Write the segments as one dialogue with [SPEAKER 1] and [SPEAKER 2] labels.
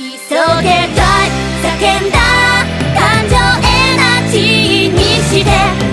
[SPEAKER 1] 急げたい。叫んだ。感情エナジーにして。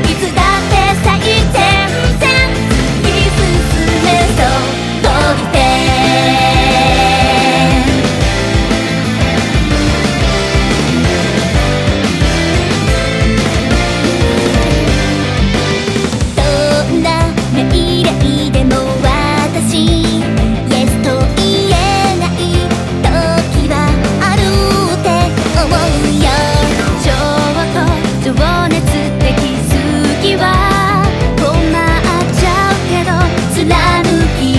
[SPEAKER 1] 貫き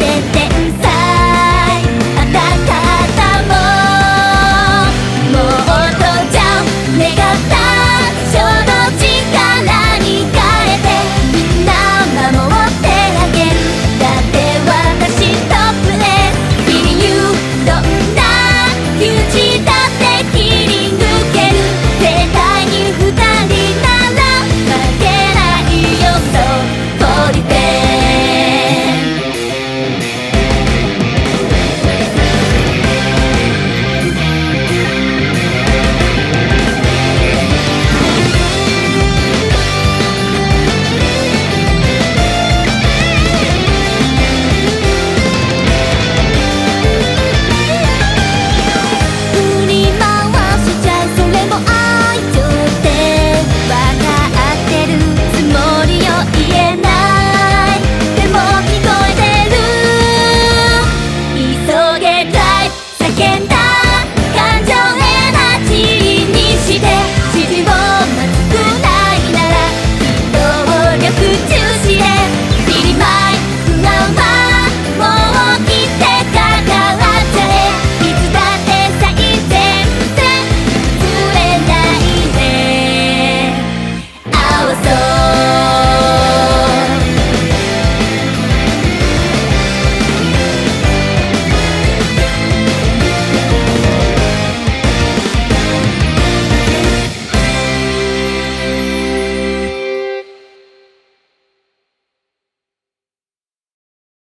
[SPEAKER 1] てて